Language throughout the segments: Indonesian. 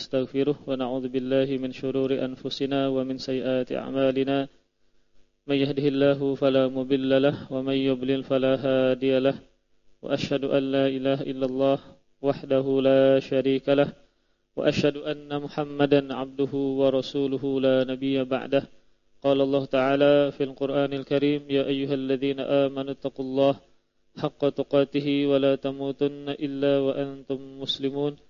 نستغفره ونعوذ بالله من شرور أنفسنا ومن سيئات أعمالنا. من يهده الله فلا مضل له ومن يضلل فلا هادي له. وأشهد أن لا إله إلا الله وحده لا شريك له. وأشهد أن محمدا عبده ورسوله لا نبي بعده. قال الله تعالى في القرآن الكريم يا أيها الذين آمنوا اتقوا الله حق تقاته ولا تموتن إلا وأنتم مسلمون.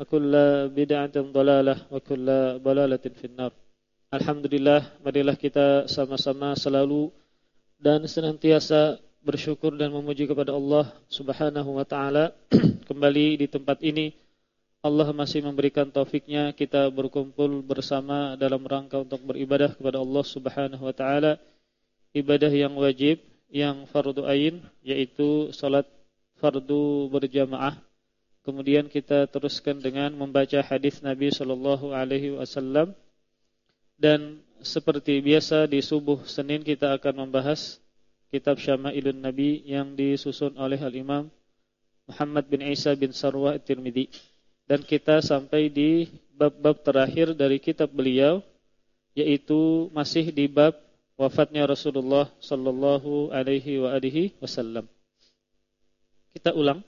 وكل بدعة ضلالة وكل ضلالة في النار Alhamdulillah, marilah kita sama-sama selalu dan senantiasa bersyukur dan memuji kepada Allah Subhanahu wa taala. Kembali di tempat ini Allah masih memberikan taufiknya kita berkumpul bersama dalam rangka untuk beribadah kepada Allah Subhanahu wa taala. Ibadah yang wajib, yang fardu ain yaitu salat fardu berjamaah. Kemudian kita teruskan dengan membaca hadis Nabi sallallahu alaihi wasallam dan seperti biasa di subuh Senin kita akan membahas kitab Syama'ilun Nabi yang disusun oleh Al-Imam Muhammad bin Isa bin Sarwa At-Tirmidzi. Dan kita sampai di bab-bab terakhir dari kitab beliau yaitu masih di bab wafatnya Rasulullah sallallahu alaihi wasallam. Kita ulang.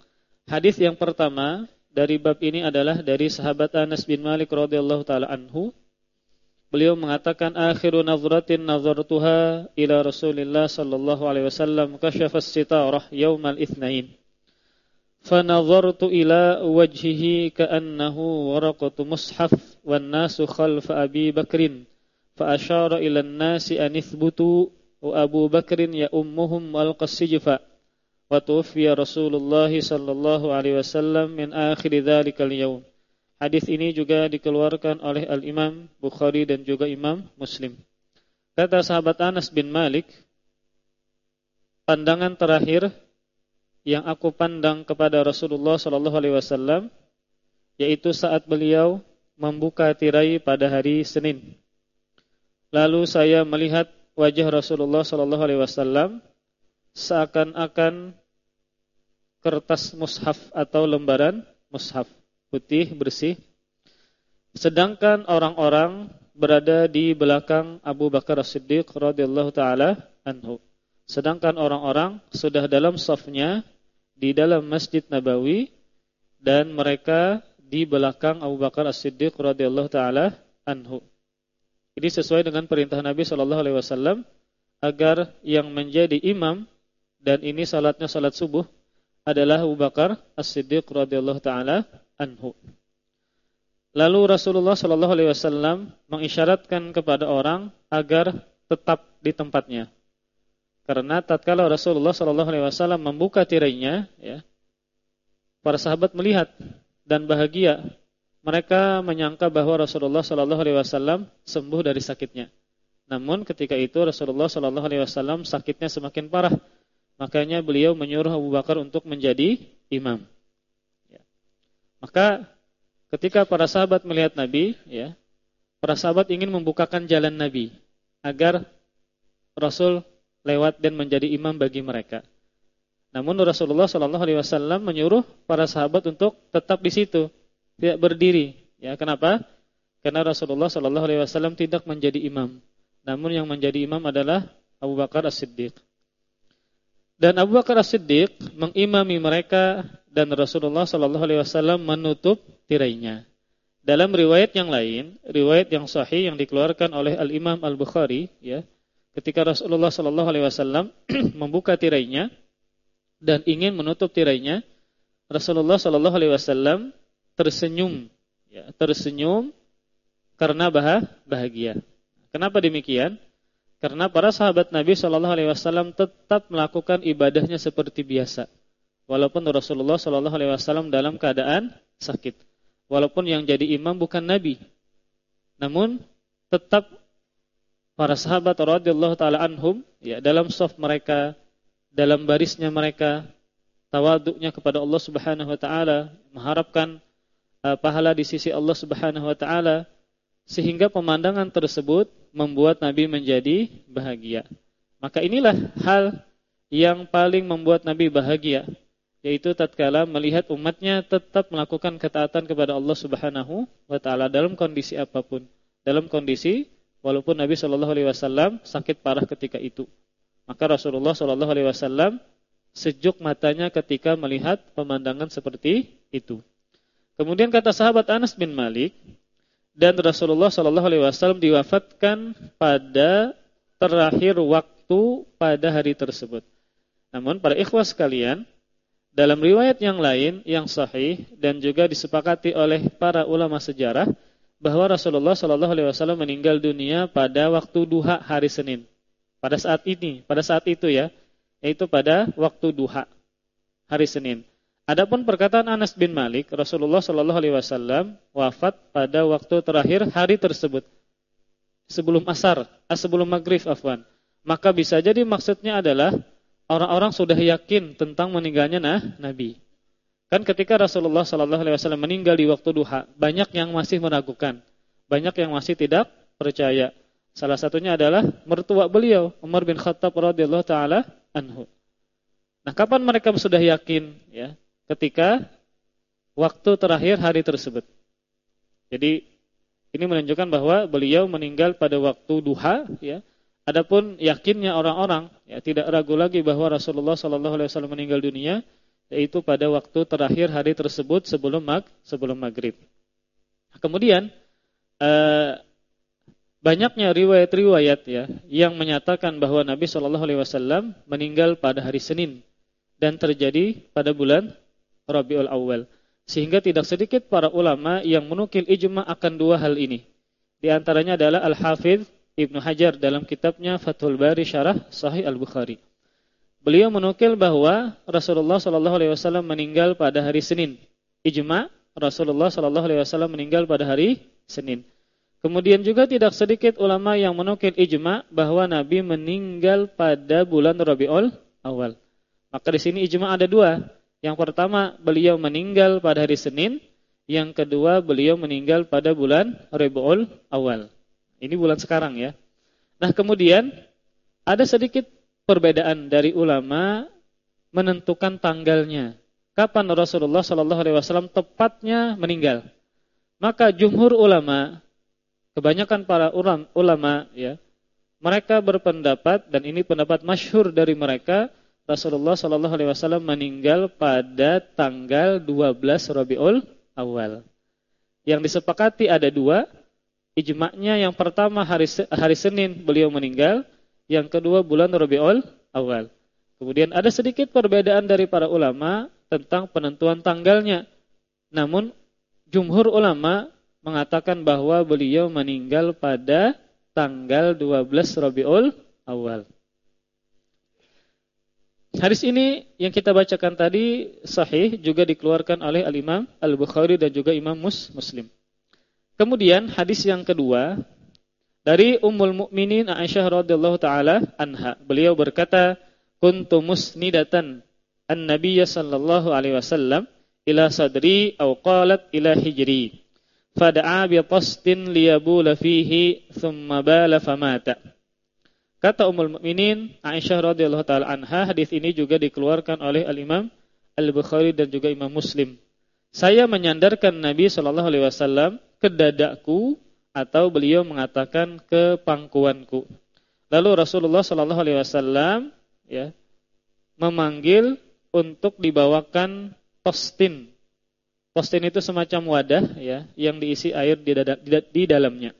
Hadis yang pertama dari bab ini adalah dari sahabat Anas bin Malik radhiyallahu taala anhu Beliau mengatakan akhiru nazratin nazartuha ila Rasulillah sallallahu alaihi wasallam kasyafa sitarah yaumal itsnain. Waraqatu mushaf wan nasu khalfa Abi Bakrin. Fa asyara ila an-nasi an ithbutu wa Abu Bakrin Wa tuwfiya Rasulullah sallallahu alaihi wasallam min yaum. Hadis ini juga dikeluarkan oleh Al-Imam Bukhari dan juga Imam Muslim. Kata sahabat Anas bin Malik, pandangan terakhir yang aku pandang kepada Rasulullah sallallahu alaihi wasallam yaitu saat beliau membuka tirai pada hari Senin. Lalu saya melihat wajah Rasulullah sallallahu alaihi wasallam seakan-akan kertas mushaf atau lembaran mushaf putih bersih. Sedangkan orang-orang berada di belakang Abu Bakar As-Siddiq radhiyallahu taala anhu. Sedangkan orang-orang sudah dalam safnya di dalam Masjid Nabawi dan mereka di belakang Abu Bakar As-Siddiq radhiyallahu taala anhu. Ini sesuai dengan perintah Nabi sallallahu alaihi wasallam agar yang menjadi imam dan ini salatnya salat subuh adalah Abu Bakar As-Siddiq radhiyallahu taala anhu. Lalu Rasulullah Shallallahu alaihi wasallam mengisyaratkan kepada orang agar tetap di tempatnya. Karena tatkala Rasulullah Shallallahu alaihi wasallam membuka tirainya, ya, para sahabat melihat dan bahagia. Mereka menyangka bahwa Rasulullah Shallallahu alaihi wasallam sembuh dari sakitnya. Namun ketika itu Rasulullah Shallallahu alaihi wasallam sakitnya semakin parah. Makanya beliau menyuruh Abu Bakar untuk menjadi imam. Maka ketika para sahabat melihat Nabi, ya, para sahabat ingin membukakan jalan Nabi agar Rasul lewat dan menjadi imam bagi mereka. Namun Rasulullah Shallallahu Alaihi Wasallam menyuruh para sahabat untuk tetap di situ, tidak berdiri. Ya, kenapa? Karena Rasulullah Shallallahu Alaihi Wasallam tidak menjadi imam. Namun yang menjadi imam adalah Abu Bakar As-Siddiq. Dan Abu Bakar As-Siddiq mengimami mereka dan Rasulullah Shallallahu alaihi wasallam menutup tirainya. Dalam riwayat yang lain, riwayat yang sahih yang dikeluarkan oleh Al-Imam Al-Bukhari ya, ketika Rasulullah Shallallahu alaihi wasallam membuka tirainya dan ingin menutup tirainya, Rasulullah Shallallahu alaihi wasallam tersenyum ya, tersenyum karena bahagia. Kenapa demikian? Karena para sahabat Nabi Shallallahu Alaihi Wasallam tetap melakukan ibadahnya seperti biasa, walaupun Rasulullah Shallallahu Alaihi Wasallam dalam keadaan sakit, walaupun yang jadi imam bukan Nabi, namun tetap para sahabat radhiyallahu taala anhum ya dalam soft mereka, dalam barisnya mereka, tawaduknya kepada Allah Subhanahu wa taala, mengharapkan uh, pahala di sisi Allah Subhanahu wa taala sehingga pemandangan tersebut membuat Nabi menjadi bahagia. Maka inilah hal yang paling membuat Nabi bahagia, yaitu tatkala melihat umatnya tetap melakukan ketaatan kepada Allah Subhanahu wa taala dalam kondisi apa pun. Dalam kondisi walaupun Nabi Shallallahu alaihi wasallam sakit parah ketika itu. Maka Rasulullah Shallallahu alaihi wasallam sejuk matanya ketika melihat pemandangan seperti itu. Kemudian kata sahabat Anas bin Malik, dan Rasulullah Shallallahu Alaihi Wasallam diwafatkan pada terakhir waktu pada hari tersebut. Namun para ikhwas sekalian, dalam riwayat yang lain yang sahih dan juga disepakati oleh para ulama sejarah bahwa Rasulullah Shallallahu Alaihi Wasallam meninggal dunia pada waktu duha hari Senin. Pada saat ini, pada saat itu ya, yaitu pada waktu duha hari Senin. Adapun perkataan Anas bin Malik, Rasulullah Shallallahu Alaihi Wasallam wafat pada waktu terakhir hari tersebut, sebelum asar, ah, sebelum maghrib, afwan. Maka bisa jadi maksudnya adalah orang-orang sudah yakin tentang meninggalnya nah, Nabi. Kan ketika Rasulullah Shallallahu Alaihi Wasallam meninggal di waktu duha, banyak yang masih meragukan, banyak yang masih tidak percaya. Salah satunya adalah mertua beliau, Umar bin Khattab radhiyallahu taala anhu. Nah, kapan mereka sudah yakin ya? Ketika waktu terakhir hari tersebut. Jadi ini menunjukkan bahwa beliau meninggal pada waktu duha ya. Adapun yakinnya orang-orang ya tidak ragu lagi bahwa Rasulullah sallallahu alaihi wasallam meninggal dunia yaitu pada waktu terakhir hari tersebut sebelum mag sebelum maghrib. Kemudian eh, banyaknya riwayat-riwayat ya yang menyatakan bahwa Nabi Shallallahu Alaihi Wasallam meninggal pada hari Senin dan terjadi pada bulan Rabiul Awal. Sehingga tidak sedikit para ulama yang menukil ijma akan dua hal ini. Di antaranya adalah Al-Hafidh Ibnu Hajar dalam kitabnya Fathul Bari Syarah Sahih Al-Bukhari. Beliau menukil bahwa Rasulullah Shallallahu alaihi wasallam meninggal pada hari Senin. Ijma Rasulullah Shallallahu alaihi wasallam meninggal pada hari Senin. Kemudian juga tidak sedikit ulama yang menukil ijma bahwa Nabi meninggal pada bulan Rabiul Awal. Maka di sini ijma ada dua. Yang pertama, beliau meninggal pada hari Senin. Yang kedua, beliau meninggal pada bulan Rabiul Awal. Ini bulan sekarang ya. Nah, kemudian ada sedikit perbedaan dari ulama menentukan tanggalnya. Kapan Rasulullah Shallallahu alaihi tepatnya meninggal? Maka jumhur ulama, kebanyakan para ulama ya, mereka berpendapat dan ini pendapat masyhur dari mereka Rasulullah Shallallahu Alaihi Wasallam meninggal pada tanggal 12 Rabiul Awal. Yang disepakati ada dua, ijma'nya yang pertama hari hari Senin beliau meninggal, yang kedua bulan Rabiul Awal. Kemudian ada sedikit perbedaan dari para ulama tentang penentuan tanggalnya. Namun jumhur ulama mengatakan bahwa beliau meninggal pada tanggal 12 Rabiul Awal. Hadis ini yang kita bacakan tadi sahih juga dikeluarkan oleh Al-Imam Al-Bukhari dan juga Imam Mus Muslim. Kemudian hadis yang kedua dari Ummul Mukminin Aisyah radhiyallahu taala anha. Beliau berkata, "Kuntu musnidatan an-nabiy sallallahu alaihi wasallam ila sadri aw qalat ila hijri." Fada'a bi tastin liyabula fihi thumma bala famata. Kata Ummul Mukminin Aisyah radhiyallahu taala anha, hadis ini juga dikeluarkan oleh Al-Imam Al-Bukhari dan juga Imam Muslim. Saya menyandarkan Nabi sallallahu alaihi wasallam ke dadaku atau beliau mengatakan ke pangkuanku. Lalu Rasulullah sallallahu alaihi wasallam ya memanggil untuk dibawakan postin. Postin itu semacam wadah ya yang diisi air di, di, di dalamnya.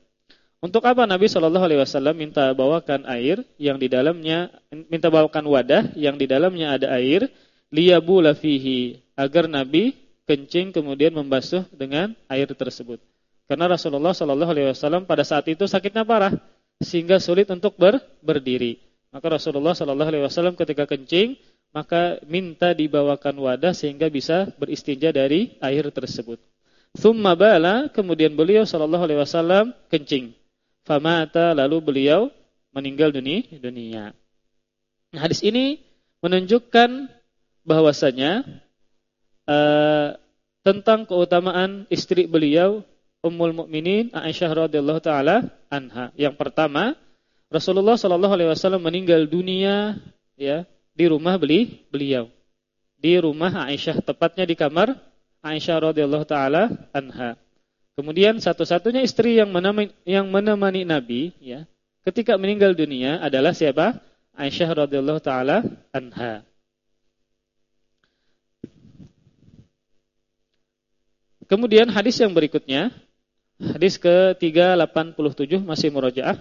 Untuk apa Nabi Shallallahu Alaihi Wasallam minta bawakan air yang di dalamnya, minta bawakan wadah yang di dalamnya ada air, liyabula fihi agar Nabi kencing kemudian membasuh dengan air tersebut. Karena Rasulullah Shallallahu alaihi wasallam pada saat itu sakitnya parah sehingga sulit untuk ber, berdiri. Maka Rasulullah Shallallahu alaihi wasallam ketika kencing maka minta dibawakan wadah sehingga bisa beristinja dari air tersebut. Thumma bala kemudian beliau Shallallahu alaihi wasallam kencing. Famata lalu beliau meninggal dunia. dunia. Nah, hadis ini menunjukkan bahwasanya uh, tentang keutamaan istri beliau Ummul Mukminin Aisyah radhiyallahu taala anha. Yang pertama, Rasulullah sallallahu alaihi wasallam meninggal dunia ya di rumah beli beliau. Di rumah Aisyah, tepatnya di kamar Aisyah radhiyallahu taala anha. Kemudian satu-satunya istri yang menemani, yang menemani Nabi ya, ketika meninggal dunia adalah siapa? Aisyah radhiyallahu taala anha. Kemudian hadis yang berikutnya Hadis ke-387 masih murojaah.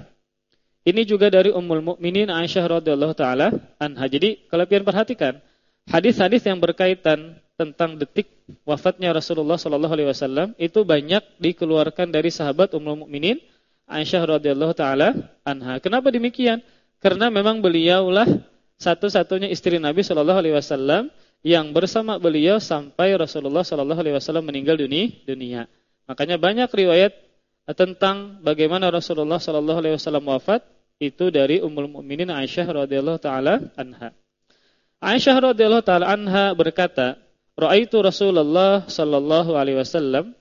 Ini juga dari Ummul Mukminin Aisyah radhiyallahu taala anha. Jadi kalau kalian perhatikan, hadis-hadis yang berkaitan tentang detik wafatnya Rasulullah sallallahu alaihi wasallam itu banyak dikeluarkan dari sahabat Ummul Mukminin Aisyah radhiyallahu taala anha. Kenapa demikian? Karena memang beliaulah satu-satunya istri Nabi sallallahu alaihi wasallam yang bersama beliau sampai Rasulullah sallallahu alaihi wasallam meninggal dunia. Makanya banyak riwayat tentang bagaimana Rasulullah sallallahu alaihi wasallam wafat itu dari Ummul Mukminin Aisyah radhiyallahu taala anha. Aisyah radhiyallahu taala anha berkata, "Ra'aitu Rasulullah sallallahu alaihi wasallam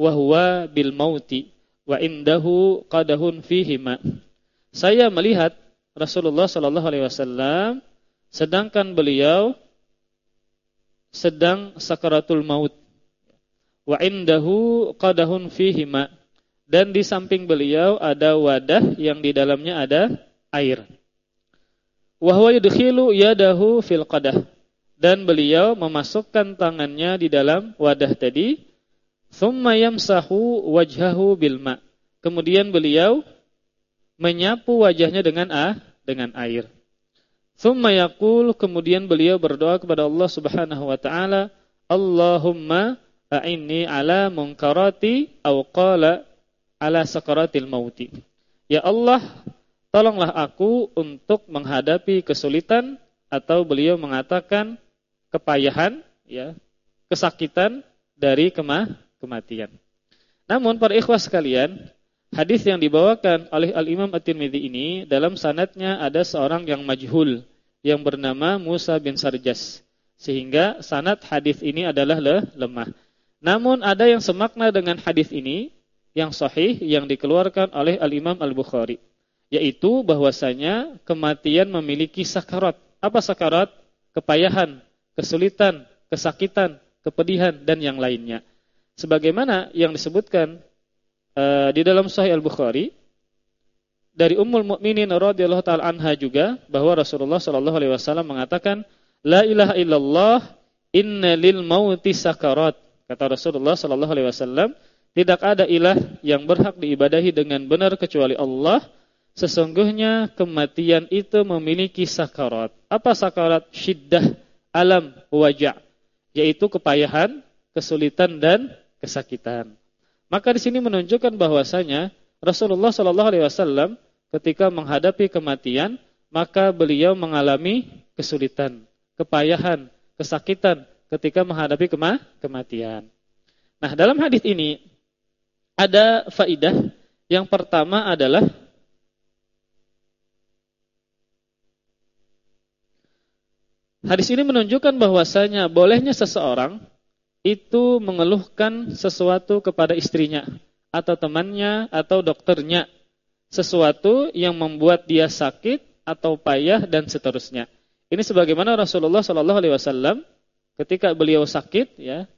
wa huwa bil mauti wa indahu qadahun fihi ma." Saya melihat Rasulullah sallallahu alaihi wasallam sedangkan beliau sedang sakaratul maut wa indahu qadahun fihi ma dan di samping beliau ada wadah yang di dalamnya ada air. Wa huwa yudkhilu yadahu fil qadah dan beliau memasukkan tangannya di dalam wadah tadi thumma yamsahu wajhahu bil ma. Kemudian beliau menyapu wajahnya dengan ah dengan air. Thumma yaqul kemudian beliau berdoa kepada Allah Subhanahu wa taala, Allahumma a'inni ala munkarati au qala ala sakaratil mauti. Ya Allah, tolonglah aku untuk menghadapi kesulitan atau beliau mengatakan kepayahan ya, kesakitan dari kemah, kematian. Namun para ikhwas sekalian, hadis yang dibawakan oleh Al-Imam At-Tirmidzi ini dalam sanatnya ada seorang yang majhul yang bernama Musa bin Sarjas. Sehingga sanat hadis ini adalah le, lemah. Namun ada yang semakna dengan hadis ini yang sahih yang dikeluarkan oleh Al-Imam Al-Bukhari yaitu bahwasanya kematian memiliki sakarat. Apa sakarat? Kepayahan, kesulitan, kesakitan, kepedihan dan yang lainnya. Sebagaimana yang disebutkan uh, di dalam Sahih Al-Bukhari dari Ummul Mukminin radhiyallahu taala anha juga bahwa Rasulullah sallallahu alaihi wasallam mengatakan la ilaha illallah inna lil mauti sakarat Kata Rasulullah sallallahu alaihi wasallam, tidak ada ilah yang berhak diibadahi dengan benar kecuali Allah. Sesungguhnya kematian itu memiliki sakarat. Apa sakarat? Syiddah, alam, wajah. Yaitu kepayahan, kesulitan dan kesakitan. Maka di sini menunjukkan bahwasanya Rasulullah Shallallahu Alaihi Wasallam ketika menghadapi kematian, maka beliau mengalami kesulitan, kepayahan, kesakitan, ketika menghadapi kema kematian. Nah, dalam hadis ini ada faidah. Yang pertama adalah hadis ini menunjukkan bahwasanya bolehnya seseorang itu mengeluhkan sesuatu kepada istrinya atau temannya atau dokternya. Sesuatu yang membuat dia sakit atau payah dan seterusnya. Ini sebagaimana Rasulullah Shallallahu Alaihi Wasallam ketika beliau sakit ya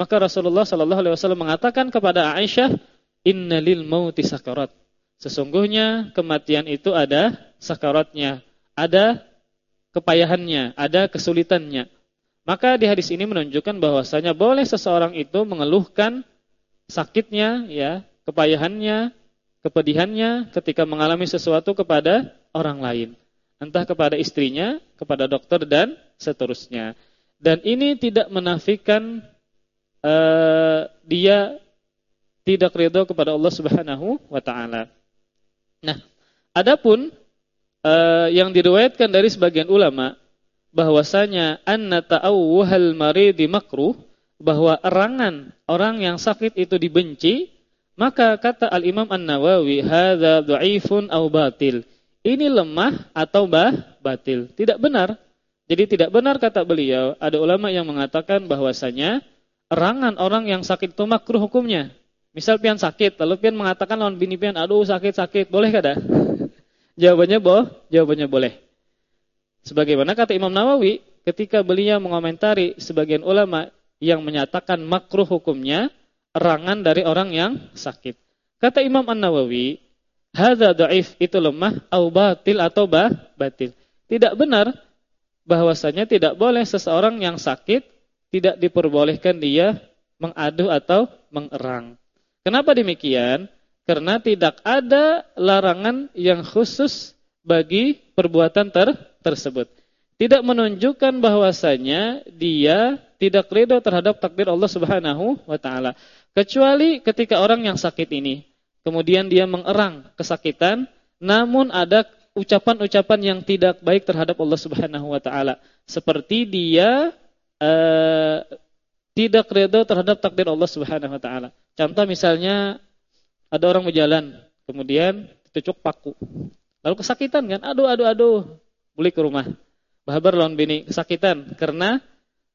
maka Rasulullah Shallallahu alaihi wasallam mengatakan kepada Aisyah innalil mauti sakarat. Sesungguhnya kematian itu ada sakaratnya. Ada kepayahannya ada kesulitannya. Maka di hadis ini menunjukkan bahwasanya boleh seseorang itu mengeluhkan sakitnya ya kepayahannya kepedihannya ketika mengalami sesuatu kepada orang lain. Entah kepada istrinya kepada dokter dan seterusnya. Dan ini tidak menafikan uh, dia tidak ridho kepada Allah Subhanahu wa taala. Nah, adapun uh, yang diriwayatkan dari sebagian ulama bahwasanya anna ta'awwuhal maridi makruh bahwa erangan orang yang sakit itu dibenci maka kata Al-Imam An-Nawawi hadza dhaifun aw batil. Ini lemah atau bah batil. Tidak benar. Jadi tidak benar kata beliau ada ulama yang mengatakan bahwasanya erangan orang yang sakit itu makruh hukumnya. Misal pian sakit lalu pian mengatakan lawan bini pian aduh sakit-sakit boleh kada jawabannya boh jawabannya boleh Sebagaimana kata Imam Nawawi ketika beliau mengomentari sebagian ulama yang menyatakan makruh hukumnya erangan dari orang yang sakit. Kata Imam An-Nawawi, hadza dhaif itu lemah au batil atau bah, batil. Tidak benar bahwasanya tidak boleh seseorang yang sakit tidak diperbolehkan dia mengadu atau mengerang. Kenapa demikian? Karena tidak ada larangan yang khusus bagi perbuatan ter tersebut. Tidak menunjukkan bahwasanya dia tidak ridho terhadap takdir Allah Subhanahu wa taala. Kecuali ketika orang yang sakit ini kemudian dia mengerang kesakitan namun ada ucapan-ucapan yang tidak baik terhadap Allah Subhanahu wa taala. Seperti dia uh, tidak ridho terhadap takdir Allah Subhanahu wa taala. Contoh misalnya ada orang berjalan, kemudian ditucuk paku. Lalu kesakitan kan? Aduh aduh aduh balik ke rumah. Bahabar lawan bini kesakitan karena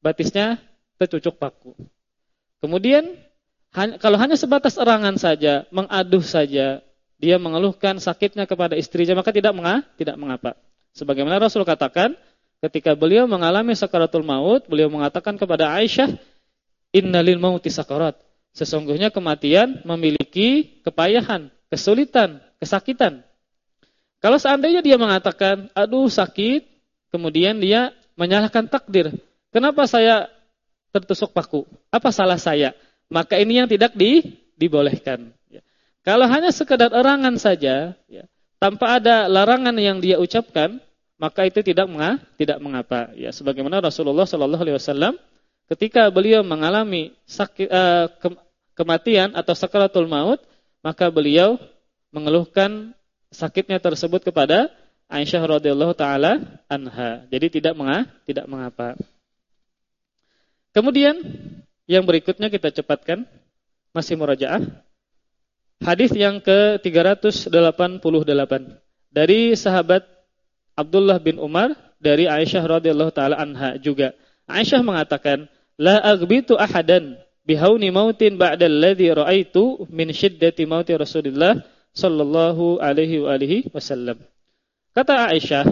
batisnya tercucuk paku. Kemudian kalau hanya sebatas erangan saja, mengaduh saja, dia mengeluhkan sakitnya kepada istrinya maka tidak menga, tidak mengapa. Sebagaimana Rasul katakan ketika beliau mengalami sakaratul maut, beliau mengatakan kepada Aisyah, "Innalil mauti sakarat." Sesungguhnya kematian memiliki kepayahan, kesulitan, kesakitan. Kalau seandainya dia mengatakan, aduh sakit, kemudian dia menyalahkan takdir. Kenapa saya tertusuk paku? Apa salah saya? Maka ini yang tidak di, dibolehkan. Ya. Kalau hanya sekedar erangan saja, ya, tanpa ada larangan yang dia ucapkan, maka itu tidak menga, tidak mengapa. Ya, sebagaimana Rasulullah Wasallam ketika beliau mengalami sakit, uh, ke, kematian atau sakaratul maut, maka beliau mengeluhkan sakitnya tersebut kepada Aisyah radhiyallahu taala anha. Jadi tidak menga, tidak mengapa. Kemudian yang berikutnya kita cepatkan masih murajaah. Hadis yang ke-388 dari sahabat Abdullah bin Umar dari Aisyah radhiyallahu taala anha juga. Aisyah mengatakan, "La aghbitu ahadan bihauni mautin ba'da alladhi ra'aitu min shiddati mauti Rasulillah sallallahu alaihi wa alihi wasallam. Kata Aisyah,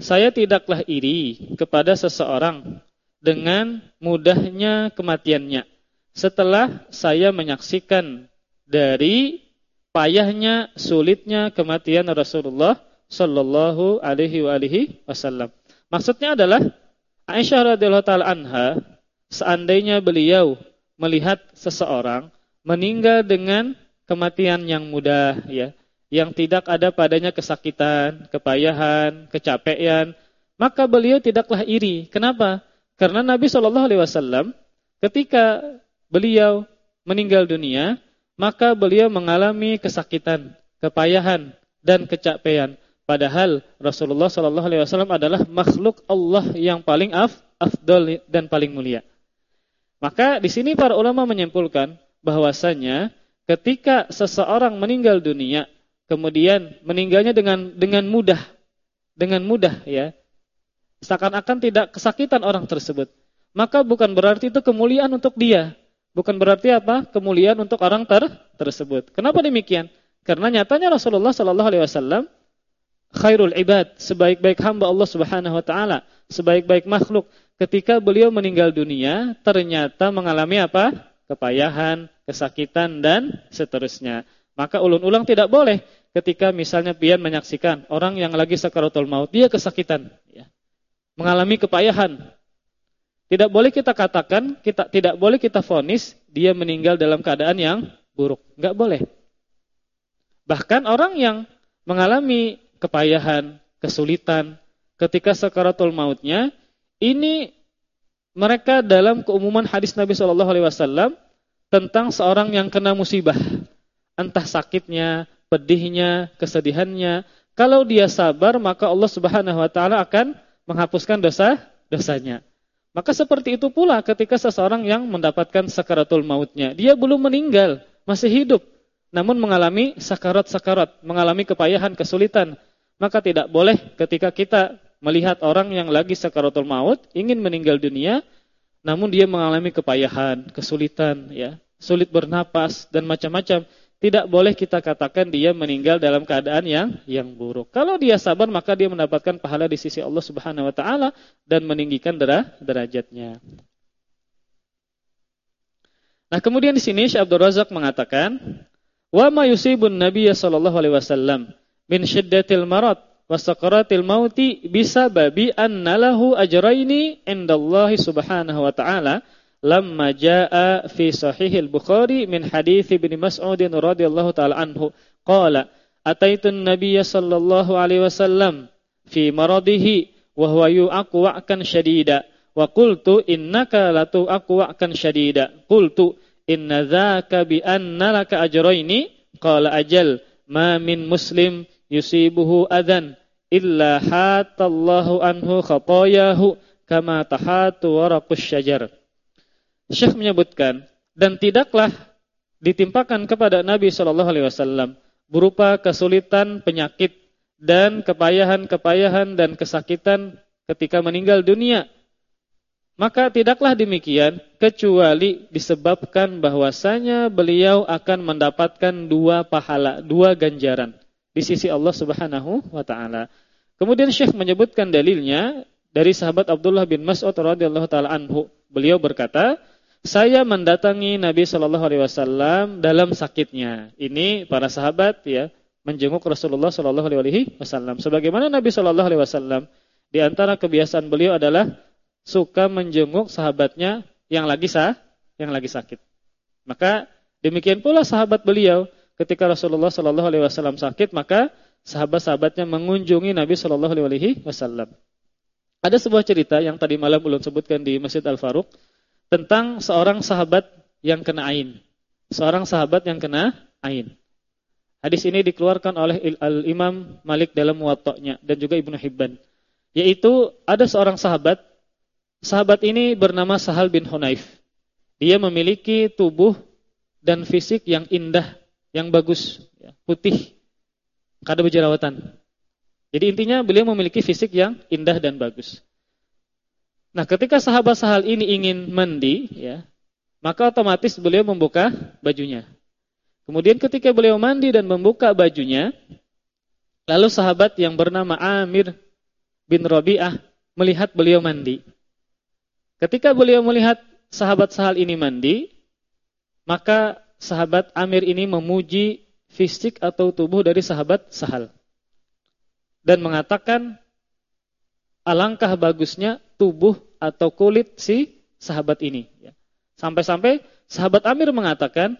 saya tidaklah iri kepada seseorang dengan mudahnya kematiannya setelah saya menyaksikan dari payahnya sulitnya kematian Rasulullah sallallahu alaihi wa alihi wasallam. Maksudnya adalah Aisyah radhiyallahu taala anha seandainya beliau melihat seseorang meninggal dengan kematian yang mudah ya, yang tidak ada padanya kesakitan, kepayahan, kecapean, maka beliau tidaklah iri. Kenapa? Karena Nabi Shallallahu alaihi wasallam ketika beliau meninggal dunia, maka beliau mengalami kesakitan, kepayahan dan kecapean. Padahal Rasulullah Shallallahu alaihi wasallam adalah makhluk Allah yang paling af, afdol dan paling mulia. Maka di sini para ulama menyimpulkan bahwasanya ketika seseorang meninggal dunia, kemudian meninggalnya dengan dengan mudah, dengan mudah ya, seakan-akan tidak kesakitan orang tersebut, maka bukan berarti itu kemuliaan untuk dia, bukan berarti apa kemuliaan untuk orang ter tersebut. Kenapa demikian? Karena nyatanya Rasulullah Shallallahu Alaihi Wasallam khairul ibad, sebaik-baik hamba Allah Subhanahu Wa Taala, sebaik-baik makhluk. Ketika beliau meninggal dunia, ternyata mengalami apa? kepayahan, kesakitan dan seterusnya. Maka ulun-ulang tidak boleh ketika misalnya pian menyaksikan orang yang lagi sakaratul maut, dia kesakitan, ya. mengalami kepayahan. Tidak boleh kita katakan, kita tidak boleh kita fonis dia meninggal dalam keadaan yang buruk. Enggak boleh. Bahkan orang yang mengalami kepayahan, kesulitan ketika sakaratul mautnya, ini mereka dalam keumuman hadis Nabi Shallallahu Alaihi Wasallam tentang seorang yang kena musibah, entah sakitnya, pedihnya, kesedihannya. Kalau dia sabar, maka Allah Subhanahu Wa Taala akan menghapuskan dosa dosanya. Maka seperti itu pula ketika seseorang yang mendapatkan sakaratul mautnya, dia belum meninggal, masih hidup, namun mengalami sakarat-sakarat, mengalami kepayahan, kesulitan, maka tidak boleh ketika kita melihat orang yang lagi sakaratul maut, ingin meninggal dunia, namun dia mengalami kepayahan, kesulitan, ya, sulit bernapas dan macam-macam. Tidak boleh kita katakan dia meninggal dalam keadaan yang yang buruk. Kalau dia sabar maka dia mendapatkan pahala di sisi Allah Subhanahu wa taala dan meninggikan derajatnya. Nah, kemudian di sini Syekh Abdul Razak mengatakan, "Wa ma yusibun Nabiy sallallahu alaihi wasallam min syiddatil marad wa sakaratil mauti bisa babi annalahu ajraini indallahi subhanahu wa ta'ala lamma jaa fi sahih al-Bukhari min hadis Ibnu Mas'ud radhiyallahu taala anhu. Qala ataitu an-nabiy sallallahu alaihi wasallam fi maradihi wa huwa yu'aqu wa'kan wa qultu innaka latu'aqu wa'kan shadida. Qultu inna dzaka bi anna laka ajraini? Qala ajal ma min muslim yusibuhu adan illa hatallahu anhu khatayahu kama tahatu waraqus syajar. Syekh menyebutkan dan tidaklah ditimpakan kepada Nabi Shallallahu alaihi wasallam berupa kesulitan, penyakit dan kepayahan-kepayahan dan kesakitan ketika meninggal dunia. Maka tidaklah demikian kecuali disebabkan bahwasanya beliau akan mendapatkan dua pahala, dua ganjaran di sisi Allah Subhanahu wa taala. Kemudian Syekh menyebutkan dalilnya dari sahabat Abdullah bin Mas'ud radhiyallahu taala anhu. Beliau berkata, "Saya mendatangi Nabi sallallahu alaihi wasallam dalam sakitnya." Ini para sahabat ya menjenguk Rasulullah sallallahu alaihi wasallam. Sebagaimana Nabi sallallahu alaihi wasallam di antara kebiasaan beliau adalah suka menjenguk sahabatnya yang lagi sah, yang lagi sakit. Maka demikian pula sahabat beliau ketika Rasulullah Shallallahu Alaihi Wasallam sakit, maka sahabat-sahabatnya mengunjungi Nabi Shallallahu Alaihi Wasallam. Ada sebuah cerita yang tadi malam belum sebutkan di Masjid Al Faruq tentang seorang sahabat yang kena ain, seorang sahabat yang kena ain. Hadis ini dikeluarkan oleh Al Imam Malik dalam Muwatta'nya dan juga Ibnu Hibban. Yaitu ada seorang sahabat, sahabat ini bernama Sahal bin Hunayf. Dia memiliki tubuh dan fisik yang indah yang bagus, ya, putih, kada berjerawatan. Jadi intinya beliau memiliki fisik yang indah dan bagus. Nah, ketika sahabat Sahal ini ingin mandi, ya, maka otomatis beliau membuka bajunya. Kemudian ketika beliau mandi dan membuka bajunya, lalu sahabat yang bernama Amir bin Rabi'ah melihat beliau mandi. Ketika beliau melihat sahabat Sahal ini mandi, maka sahabat Amir ini memuji fisik atau tubuh dari sahabat Sahal. Dan mengatakan alangkah bagusnya tubuh atau kulit si sahabat ini. Sampai-sampai sahabat Amir mengatakan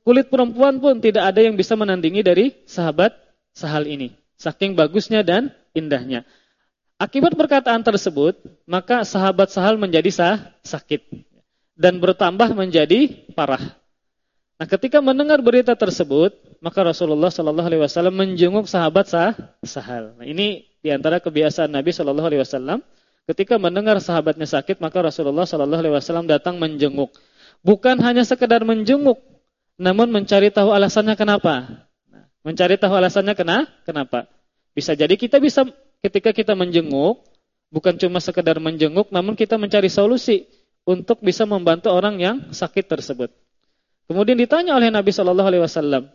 kulit perempuan pun tidak ada yang bisa menandingi dari sahabat Sahal ini. Saking bagusnya dan indahnya. Akibat perkataan tersebut, maka sahabat Sahal menjadi sah, sakit dan bertambah menjadi parah. Nah, ketika mendengar berita tersebut, maka Rasulullah Shallallahu Alaihi Wasallam menjenguk sahabat sah, Sahal. Nah, ini di antara kebiasaan Nabi Shallallahu Alaihi Wasallam. Ketika mendengar sahabatnya sakit, maka Rasulullah Shallallahu Alaihi Wasallam datang menjenguk. Bukan hanya sekedar menjenguk, namun mencari tahu alasannya kenapa. Nah, mencari tahu alasannya kena, kenapa. Bisa jadi kita bisa ketika kita menjenguk, bukan cuma sekedar menjenguk, namun kita mencari solusi untuk bisa membantu orang yang sakit tersebut. Kemudian ditanya oleh Nabi Shallallahu Alaihi Wasallam,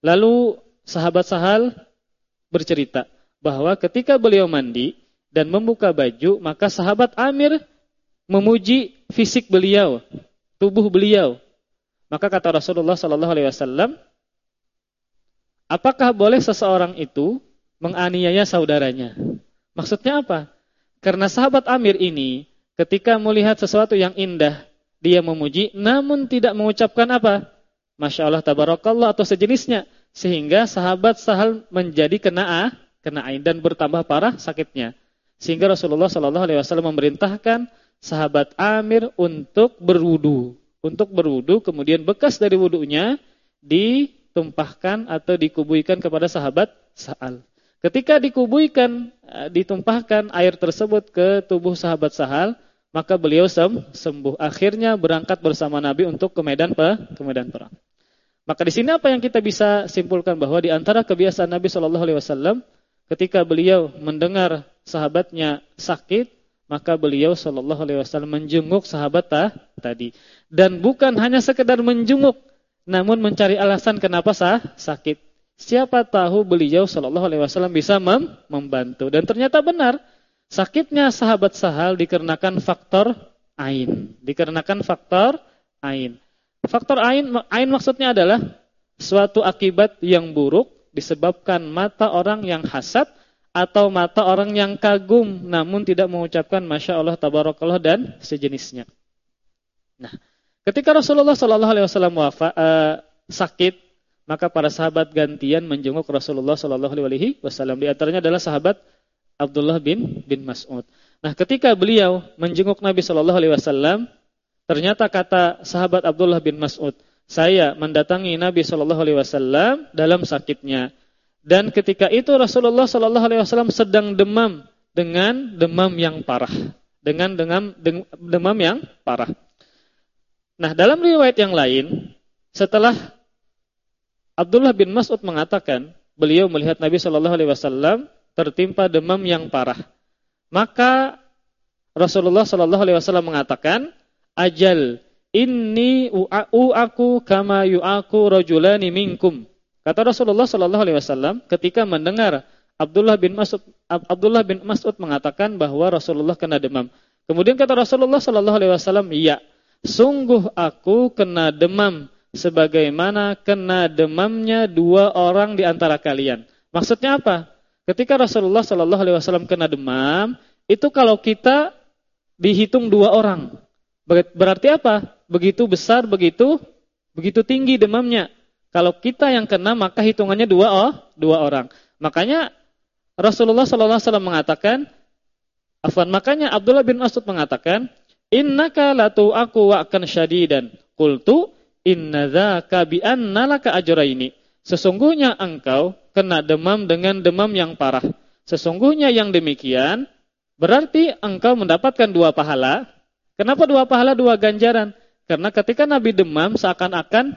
lalu sahabat Sahal bercerita bahwa ketika beliau mandi dan membuka baju, maka sahabat Amir memuji fisik beliau, tubuh beliau. Maka kata Rasulullah Shallallahu Alaihi Wasallam, apakah boleh seseorang itu menganiaya saudaranya? Maksudnya apa? Karena sahabat Amir ini ketika melihat sesuatu yang indah, dia memuji namun tidak mengucapkan apa? Masya Allah tabarakallah atau sejenisnya. Sehingga sahabat Sahal menjadi kena kena ain dan bertambah parah sakitnya. Sehingga Rasulullah Shallallahu Alaihi Wasallam memerintahkan sahabat Amir untuk berwudu, untuk berwudu, kemudian bekas dari wudunya ditumpahkan atau dikubuikan kepada sahabat Sa'al. Ketika dikubuikan, eh, ditumpahkan air tersebut ke tubuh sahabat Sahal, maka beliau sembuh. Akhirnya berangkat bersama Nabi untuk ke medan ke medan perang. Maka di sini apa yang kita bisa simpulkan bahwa di antara kebiasaan Nabi Shallallahu Alaihi Wasallam ketika beliau mendengar sahabatnya sakit, maka beliau Shallallahu Alaihi Wasallam menjenguk sahabat tadi dan bukan hanya sekedar menjenguk, namun mencari alasan kenapa sah sakit. Siapa tahu beliau Shallallahu Alaihi Wasallam bisa mem membantu dan ternyata benar sakitnya sahabat Sahal dikarenakan faktor ain, dikarenakan faktor ain. Faktor ain, ain maksudnya adalah suatu akibat yang buruk disebabkan mata orang yang hasad atau mata orang yang kagum namun tidak mengucapkan masya Allah tabarakallah dan sejenisnya. Nah, ketika Rasulullah Shallallahu Alaihi Wasallam uh, sakit, maka para sahabat gantian menjenguk Rasulullah Shallallahu Alaihi Wasallam. Di antaranya adalah sahabat Abdullah bin bin Mas'ud. Nah, ketika beliau menjenguk Nabi Shallallahu Alaihi Wasallam, Ternyata kata sahabat Abdullah bin Mas'ud, saya mendatangi Nabi Shallallahu Alaihi Wasallam dalam sakitnya. Dan ketika itu Rasulullah Shallallahu Alaihi Wasallam sedang demam dengan demam yang parah, dengan demam demam yang parah. Nah dalam riwayat yang lain, setelah Abdullah bin Mas'ud mengatakan beliau melihat Nabi Shallallahu Alaihi Wasallam tertimpa demam yang parah, maka Rasulullah Shallallahu Alaihi Wasallam mengatakan, ajal inni u'aku kama yu'aku rajulani minkum. Kata Rasulullah sallallahu alaihi wasallam ketika mendengar Abdullah bin Mas'ud Abdullah bin Mas'ud mengatakan bahwa Rasulullah kena demam. Kemudian kata Rasulullah sallallahu alaihi wasallam, "Iya, sungguh aku kena demam sebagaimana kena demamnya dua orang di antara kalian." Maksudnya apa? Ketika Rasulullah sallallahu alaihi wasallam kena demam, itu kalau kita dihitung dua orang. Berarti apa? Begitu besar, begitu begitu tinggi demamnya. Kalau kita yang kena maka hitungannya dua oh, dua orang. Makanya Rasulullah sallallahu alaihi wasallam mengatakan afwan makanya Abdullah bin Mas'ud mengatakan innaka latu aku akan syadidan. Qultu inna dzaka bi anna laka ajraini. Sesungguhnya engkau kena demam dengan demam yang parah. Sesungguhnya yang demikian berarti engkau mendapatkan dua pahala Kenapa dua pahala, dua ganjaran? Karena ketika Nabi demam seakan-akan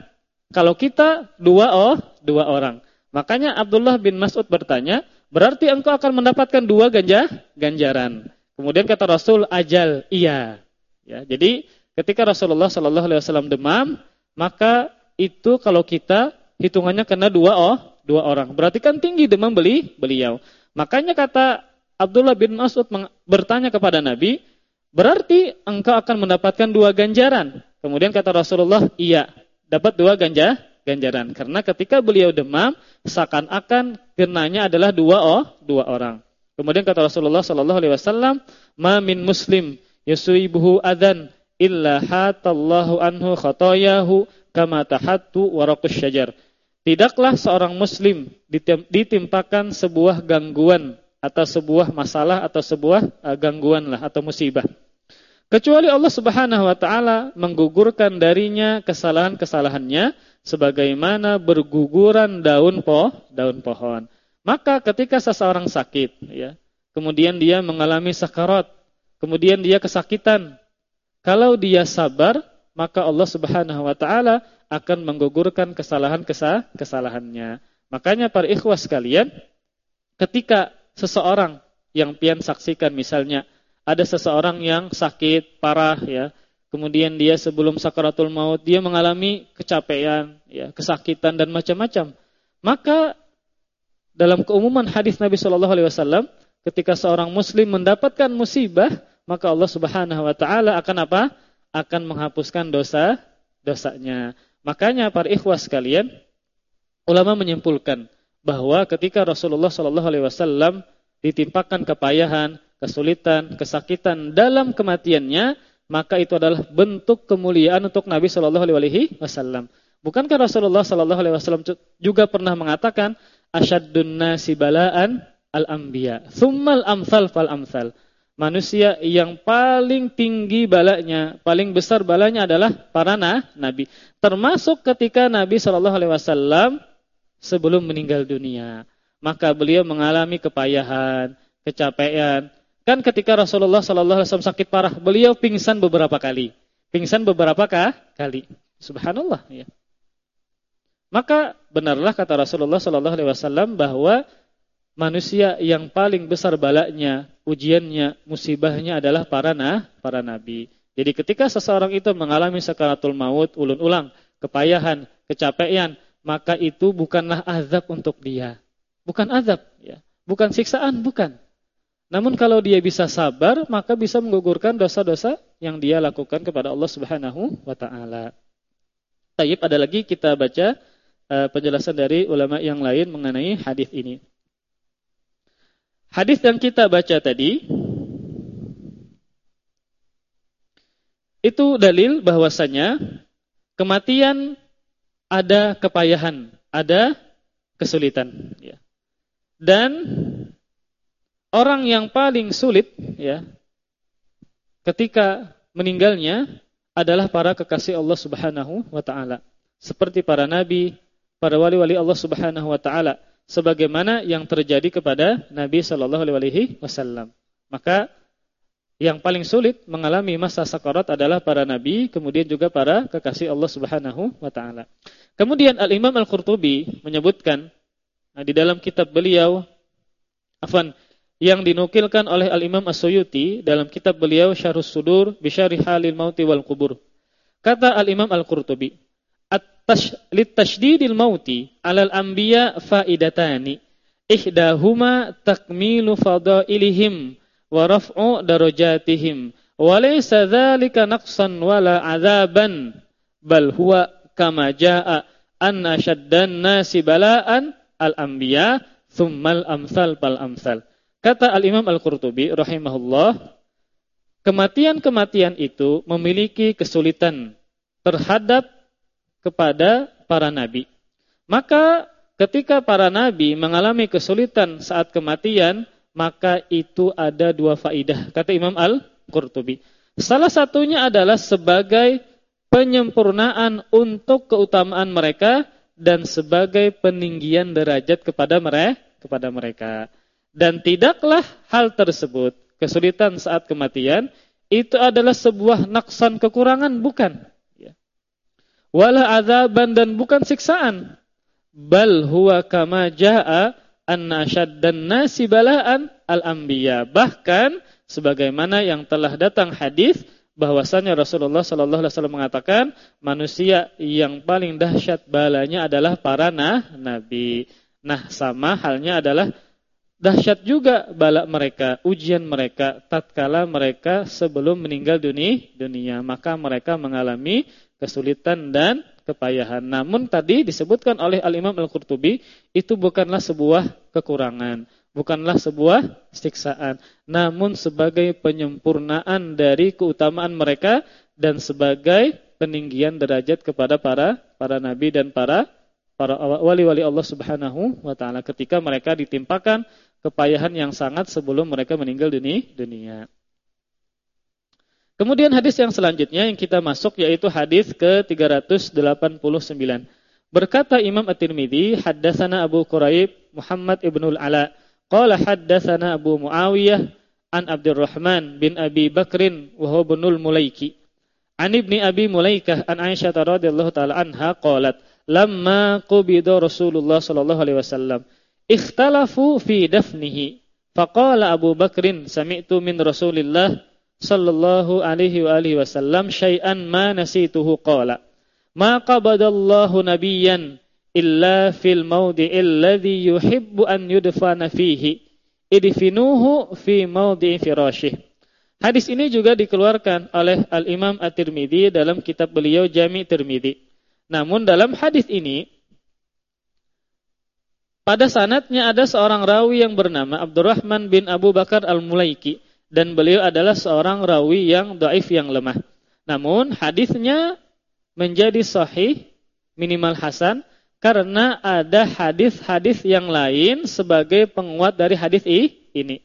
kalau kita dua oh, dua orang. Makanya Abdullah bin Mas'ud bertanya, berarti engkau akan mendapatkan dua ganja, ganjaran. Kemudian kata Rasul, ajal, iya. Ya, jadi ketika Rasulullah Shallallahu Alaihi Wasallam demam, maka itu kalau kita hitungannya kena dua oh, dua orang. Berarti kan tinggi demam beli beliau. Makanya kata Abdullah bin Mas'ud bertanya kepada Nabi, Berarti engkau akan mendapatkan dua ganjaran. Kemudian kata Rasulullah, iya, dapat dua ganja, ganjaran. Karena ketika beliau demam, seakan-akan kenanya adalah dua oh, dua orang. Kemudian kata Rasulullah sallallahu alaihi wasallam, "Ma min muslim yusibuhu adan illa hatallahu anhu khatayahu kama tahattu syajar." Tidaklah seorang muslim ditimpakan sebuah gangguan atau sebuah masalah atau sebuah uh, gangguan lah atau musibah. Kecuali Allah Subhanahu wa taala menggugurkan darinya kesalahan-kesalahannya sebagaimana berguguran daun po, daun pohon. Maka ketika seseorang sakit ya, kemudian dia mengalami sakarat, kemudian dia kesakitan, kalau dia sabar, maka Allah Subhanahu wa taala akan menggugurkan kesalahan-kesalahannya. Makanya para ikhwas sekalian, ketika seseorang yang pian saksikan misalnya ada seseorang yang sakit parah ya kemudian dia sebelum sakaratul maut dia mengalami kecapean ya kesakitan dan macam-macam maka dalam keumuman hadis Nabi Shallallahu alaihi wasallam ketika seorang muslim mendapatkan musibah maka Allah Subhanahu wa taala akan apa akan menghapuskan dosa dosanya makanya para ikhwas sekalian ulama menyimpulkan bahwa ketika Rasulullah Shallallahu Alaihi Wasallam ditimpakan kepayahan, kesulitan, kesakitan dalam kematiannya, maka itu adalah bentuk kemuliaan untuk Nabi Shallallahu Alaihi Wasallam. Bukankah Rasulullah Shallallahu Alaihi Wasallam juga pernah mengatakan asyadun nasi balaan al-anbiya, tsummal amsal fal amsal. Manusia yang paling tinggi balanya, paling besar balanya adalah para nabi. Termasuk ketika Nabi Shallallahu alaihi wasallam sebelum meninggal dunia, maka beliau mengalami kepayahan, kecapean. Kan ketika Rasulullah Shallallahu alaihi wasallam sakit parah, beliau pingsan beberapa kali. Pingsan beberapa kali. Subhanallah ya. Maka benarlah kata Rasulullah Shallallahu alaihi wasallam bahwa manusia yang paling besar balanya, ujiannya, musibahnya adalah para nah, para nabi. Jadi ketika seseorang itu mengalami sakaratul maut ulun ulang, kepayahan, kecapean, maka itu bukanlah azab untuk dia. Bukan azab, ya. Bukan siksaan, bukan. Namun kalau dia bisa sabar, maka bisa menggugurkan dosa-dosa yang dia lakukan kepada Allah Subhanahu wa taala. Tayyib ada lagi kita baca uh, penjelasan dari ulama yang lain mengenai hadis ini. Hadis yang kita baca tadi itu dalil bahwasanya kematian ada kepayahan, ada kesulitan ya. Dan orang yang paling sulit ya ketika meninggalnya adalah para kekasih Allah Subhanahu wa taala. Seperti para nabi, para wali-wali Allah Subhanahu wa taala sebagaimana yang terjadi kepada Nabi Shallallahu Alaihi Wasallam. Maka yang paling sulit mengalami masa sakarat adalah para nabi, kemudian juga para kekasih Allah Subhanahu wa taala. Kemudian Al-Imam Al-Qurtubi menyebutkan nah, di dalam kitab beliau afan yang dinukilkan oleh Al-Imam As-Suyuti dalam kitab beliau Syarhus Sudur bi Syarih Halil Mauti wal Qubur. Kata Al-Imam Al-Qurtubi, litashdidil mauti alal anbiya faidatani. Ihdahuma takmilu fadailihim wa raf'u darajatihim. Wa laysa dhalika naqsan wala adzaban bal huwa kama jaa anna shaddan nasi bala'an al anbiya thummal amsal pal amsal. Kata al Imam Al-Qurtubi rahimahullah kematian-kematian itu memiliki kesulitan terhadap kepada para nabi. Maka ketika para nabi mengalami kesulitan saat kematian, maka itu ada dua faidah. Kata Imam Al-Qurtubi. Salah satunya adalah sebagai penyempurnaan untuk keutamaan mereka dan sebagai peninggian derajat kepada mereka kepada mereka. Dan tidaklah hal tersebut kesulitan saat kematian itu adalah sebuah naksan kekurangan bukan wala azaban dan bukan siksaan. Bal huwa kama jaa anna syaddan nasi bala'an al-anbiya. Bahkan sebagaimana yang telah datang hadis bahwasanya Rasulullah sallallahu alaihi wasallam mengatakan manusia yang paling dahsyat balanya adalah para nah, nabi. Nah, sama halnya adalah dahsyat juga bala mereka, ujian mereka tatkala mereka sebelum meninggal dunia, dunia. Maka mereka mengalami kesulitan dan kepayahan. Namun tadi disebutkan oleh Al-Imam Al-Qurtubi itu bukanlah sebuah kekurangan, bukanlah sebuah siksaan, namun sebagai penyempurnaan dari keutamaan mereka dan sebagai peninggian derajat kepada para para nabi dan para para wali-wali Allah Subhanahu wa taala ketika mereka ditimpakan kepayahan yang sangat sebelum mereka meninggal dunia. dunia. Kemudian hadis yang selanjutnya yang kita masuk yaitu hadis ke-389. Berkata Imam At-Tirmidzi, haddatsana Abu Quraib Muhammad ibnul Ala, qala haddatsana Abu Muawiyah an Abdurrahman bin Abi Bakrin wa huwa ibnul Mulaiki. An ibni Abi Mulaikah an Aisyah radhiyallahu taala anha qalat, lamma qubida Rasulullah sallallahu alaihi wasallam, ikhtalafu fi dafnihi. Faqala Abu Bakrin, sami'tu min Rasulillah sallallahu alaihi wa alihi wasallam syai'an ma nasituhu qala ma qabadallahu nabiyyan illa fil mawdi'il ladzi yuhibbu an yudfana fihi idfinuhu fi mawdi'i firasyih Hadis ini juga dikeluarkan oleh Al-Imam At-Tirmidzi dalam kitab beliau Jami' Tirmidzi. Namun dalam hadis ini pada sanatnya ada seorang rawi yang bernama Abdurrahman bin Abu Bakar Al-Mulaiki dan beliau adalah seorang rawi yang daif yang lemah. Namun hadisnya menjadi sahih minimal hasan Karena ada hadis-hadis yang lain sebagai penguat dari hadis ini.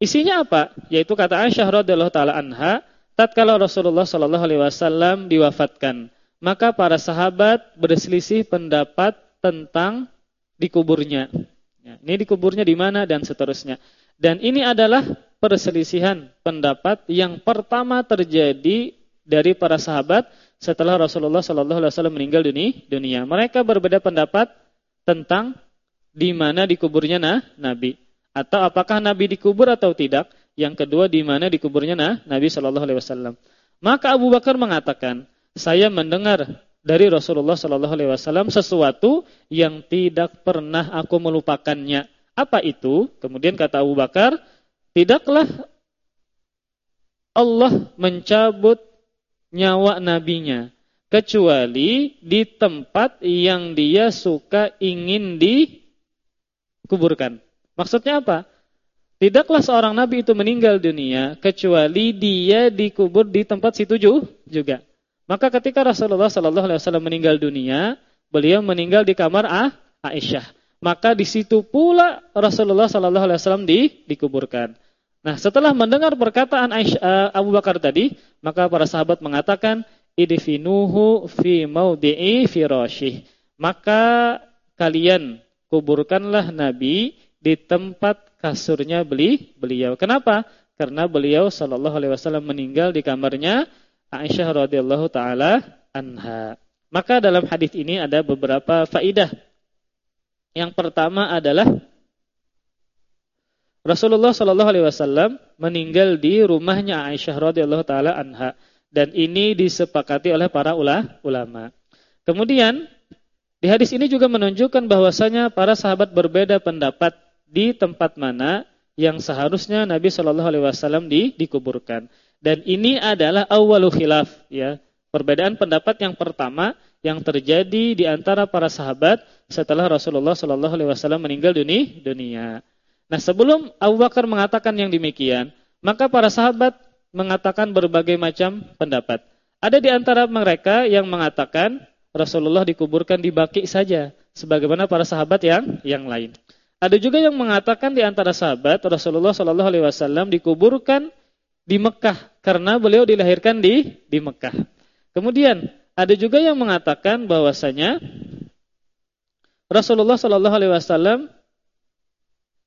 Isinya apa? Yaitu kata Aisyah radhiyallahu taala anha, tatkala Rasulullah shallallahu alaihi wasallam diwafatkan, maka para sahabat berselisih pendapat tentang dikuburnya. Ya, ini dikuburnya di mana dan seterusnya. Dan ini adalah perselisihan pendapat yang pertama terjadi dari para sahabat setelah Rasulullah Shallallahu Alaihi Wasallam meninggal dunia. Mereka berbeda pendapat tentang di mana dikuburnya nah, Nabi atau apakah Nabi dikubur atau tidak. Yang kedua di mana dikuburnya nah, Nabi Shallallahu Alaihi Wasallam. Maka Abu Bakar mengatakan, saya mendengar dari Rasulullah Shallallahu Alaihi Wasallam sesuatu yang tidak pernah aku melupakannya. Apa itu? Kemudian kata Abu Bakar, tidaklah Allah mencabut nyawa nabinya kecuali di tempat yang dia suka ingin dikuburkan. Maksudnya apa? Tidaklah seorang nabi itu meninggal dunia kecuali dia dikubur di tempat situ juga. Maka ketika Rasulullah Sallallahu Alaihi Wasallam meninggal dunia, beliau meninggal di kamar ah, Aisyah. Maka di situ pula Rasulullah Sallallahu Alaihi Wasallam di, dikuburkan. Nah, setelah mendengar perkataan Aisyah, uh, Abu Bakar tadi, maka para sahabat mengatakan, idfinuhu fi maudi'i firashih. Maka kalian kuburkanlah Nabi di tempat kasurnya beli beliau. Kenapa? Karena beliau sallallahu alaihi wasallam meninggal di kamarnya Aisyah radhiyallahu taala anha. Maka dalam hadis ini ada beberapa faidah. Yang pertama adalah Rasulullah Shallallahu alaihi wasallam meninggal di rumahnya Aisyah radhiyallahu taala anha dan ini disepakati oleh para ulama. Kemudian di hadis ini juga menunjukkan bahwasanya para sahabat berbeda pendapat di tempat mana yang seharusnya Nabi Shallallahu alaihi wasallam dikuburkan. Dan ini adalah awalu khilaf ya. Perbedaan pendapat yang pertama yang terjadi di antara para sahabat setelah Rasulullah Shallallahu alaihi wasallam meninggal dunia. Nah, sebelum Abu Bakar mengatakan yang demikian, maka para sahabat mengatakan berbagai macam pendapat. Ada di antara mereka yang mengatakan Rasulullah dikuburkan di Baki saja, sebagaimana para sahabat yang yang lain. Ada juga yang mengatakan di antara sahabat Rasulullah Shallallahu alaihi wasallam dikuburkan di Mekah karena beliau dilahirkan di di Mekah. Kemudian ada juga yang mengatakan bahwasanya Rasulullah Shallallahu Alaihi Wasallam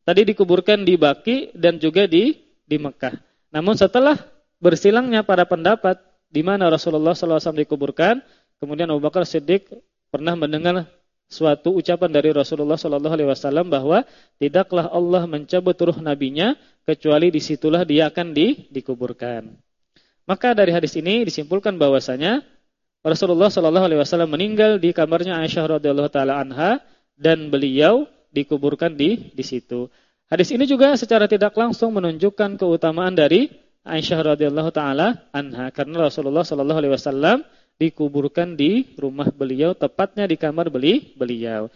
tadi dikuburkan di Baki dan juga di di Mekah. Namun setelah bersilangnya para pendapat di mana Rasulullah SAW dikuburkan, kemudian Abu Bakar Siddiq pernah mendengar suatu ucapan dari Rasulullah Shallallahu Alaihi Wasallam bahwa tidaklah Allah mencabut ruh nabinya kecuali di situlah dia akan di, dikuburkan. Maka dari hadis ini disimpulkan bahwasanya Rasulullah Shallallahu Alaihi Wasallam meninggal di kamarnya Aisyah radhiyallahu taala anha dan beliau dikuburkan di di situ. Hadis ini juga secara tidak langsung menunjukkan keutamaan dari Aisyah radhiyallahu taala anha karena Rasulullah Shallallahu alaihi wasallam dikuburkan di rumah beliau, tepatnya di kamar beli beliau.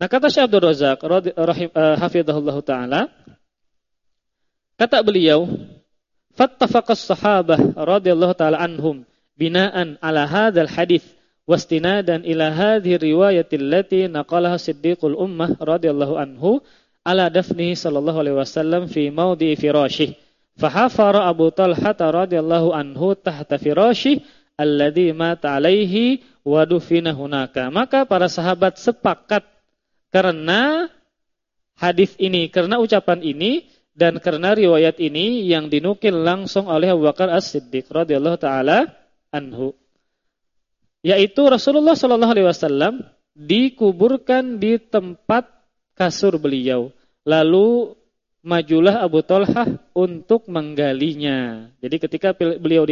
Nah kata Syekh Abdul Razak rahim, uh, hafizahullah taala kata beliau fattafaqas sahabah radhiyallahu taala anhum binaan ala hadzal hadis wastinadan ila hadhihi riwayatil lati naqalaha siddiqul ummah radhiyallahu anhu ala dafnihi sallallahu alaihi wasallam fi maudi firashih fahafara Abu Talha radhiyallahu anhu tahta firashih alladhi mata alaihi wa dufina hunaka. Maka para sahabat sepakat karena hadis ini, karena ucapan ini dan karena riwayat ini yang dinukil langsung oleh Abu Bakar As-Siddiq radhiyallahu taala anhu. Yaitu Rasulullah sallallahu alaihi wasallam dikuburkan di tempat kasur beliau. Lalu majulah Abu Talhah untuk menggalinya. Jadi ketika beliau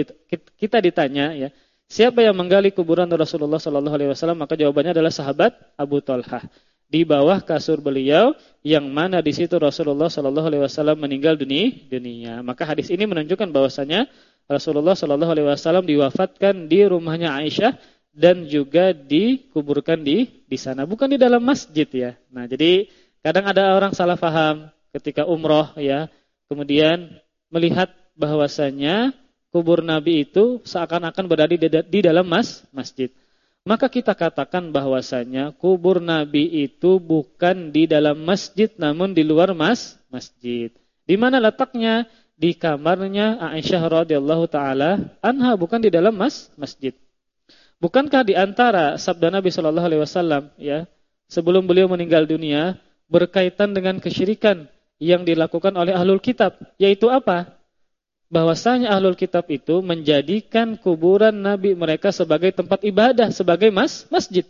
kita ditanya ya, siapa yang menggali kuburan Rasulullah sallallahu alaihi wasallam, maka jawabannya adalah sahabat Abu Talhah. Di bawah kasur beliau yang mana di situ Rasulullah sallallahu alaihi wasallam meninggal dunia. Maka hadis ini menunjukkan bahwasanya Rasulullah sallallahu alaihi wasallam diwafatkan di rumahnya Aisyah dan juga dikuburkan di di sana, bukan di dalam masjid ya. Nah, jadi kadang ada orang salah paham ketika umroh ya, kemudian melihat bahwasanya kubur Nabi itu seakan-akan berada di, di dalam mas, masjid. maka kita katakan bahwasanya kubur Nabi itu bukan di dalam masjid namun di luar mas masjid. Di mana letaknya? Di kamarnya Aisyah radhiyallahu taala anha bukan di dalam mas masjid. Bukankah di antara sabda Nabi Shallallahu alaihi wasallam ya, sebelum beliau meninggal dunia berkaitan dengan kesyirikan yang dilakukan oleh ahlul kitab, yaitu apa? Bahwasanya ahlul kitab itu menjadikan kuburan nabi mereka sebagai tempat ibadah, sebagai mas masjid.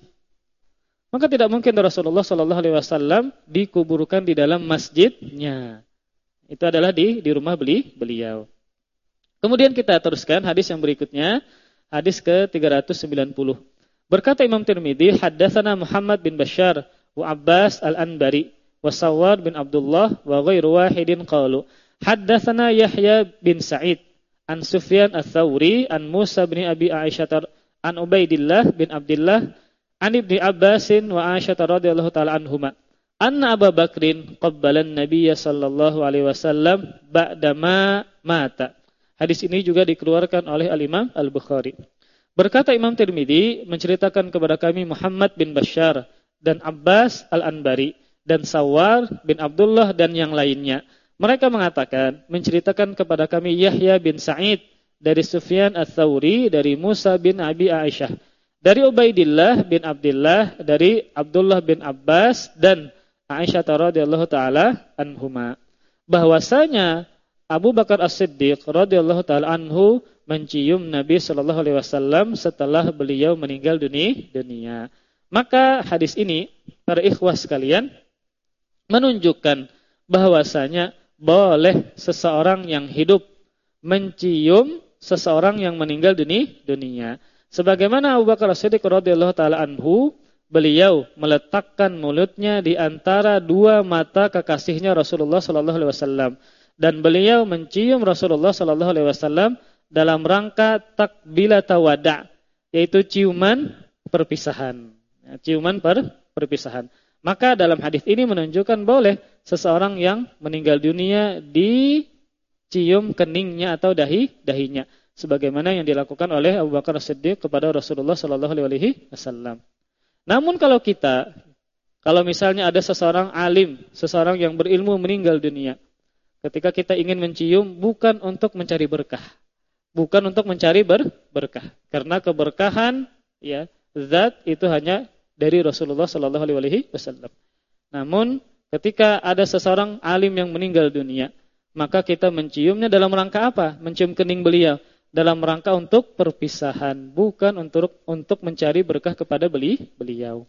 Maka tidak mungkin Rasulullah Shallallahu alaihi wasallam dikuburkan di dalam masjidnya. Itu adalah di di rumah beli beliau. Kemudian kita teruskan hadis yang berikutnya, hadis ke-390. Berkata Imam Tirmidzi, haddatsana Muhammad bin Bashar wa Abbas al-Anbari wa Sawad bin Abdullah wa ghairu wahidin qalu haddatsana Yahya bin Sa'id an Sufyan ats-Tsauri an Musa bin Abi Aisyah an Ubaidillah bin Abdullah an Ibnu Abbasin wa Aisyah radhiyallahu taala anhuma anna Abu Bakrin qabbala an-nabiy sallallahu alaihi wasallam ba'dama mata. Hadis ini juga dikeluarkan oleh Al-Imam Al-Bukhari. Berkata Imam Tirmidzi menceritakan kepada kami Muhammad bin Bashar dan Abbas Al-Anbari dan Sawar bin Abdullah dan yang lainnya. Mereka mengatakan, menceritakan kepada kami Yahya bin Sa'id dari Sufyan Ats-Tsauri dari Musa bin Abi Aisyah dari Ubaidillah bin Abdullah dari Abdullah bin Abbas dan Aisyah radhiyallahu taala anhuma bahwasanya Abu Bakar As-Siddiq radhiyallahu taala anhu mencium Nabi sallallahu alaihi wasallam setelah beliau meninggal dunia. Maka hadis ini para ikhwah sekalian menunjukkan bahwasanya boleh seseorang yang hidup mencium seseorang yang meninggal dunia. Sebagaimana Abu Bakar As-Siddiq radhiyallahu taala anhu beliau meletakkan mulutnya di antara dua mata kekasihnya Rasulullah sallallahu alaihi wasallam dan beliau mencium Rasulullah sallallahu alaihi wasallam dalam rangka takbilata wada yaitu ciuman perpisahan. Ya, ciuman per perpisahan. Maka dalam hadis ini menunjukkan boleh seseorang yang meninggal dunia dicium keningnya atau dahi dahinya sebagaimana yang dilakukan oleh Abu Bakar Siddiq kepada Rasulullah sallallahu alaihi wasallam. Namun kalau kita, kalau misalnya ada seseorang alim, seseorang yang berilmu meninggal dunia, ketika kita ingin mencium bukan untuk mencari berkah, bukan untuk mencari ber berkah, karena keberkahan ya zat itu hanya dari Rasulullah Shallallahu Alaihi Wasallam. Namun ketika ada seseorang alim yang meninggal dunia, maka kita menciumnya dalam rangka apa? Mencium kening beliau dalam rangka untuk perpisahan, bukan untuk untuk mencari berkah kepada beli beliau.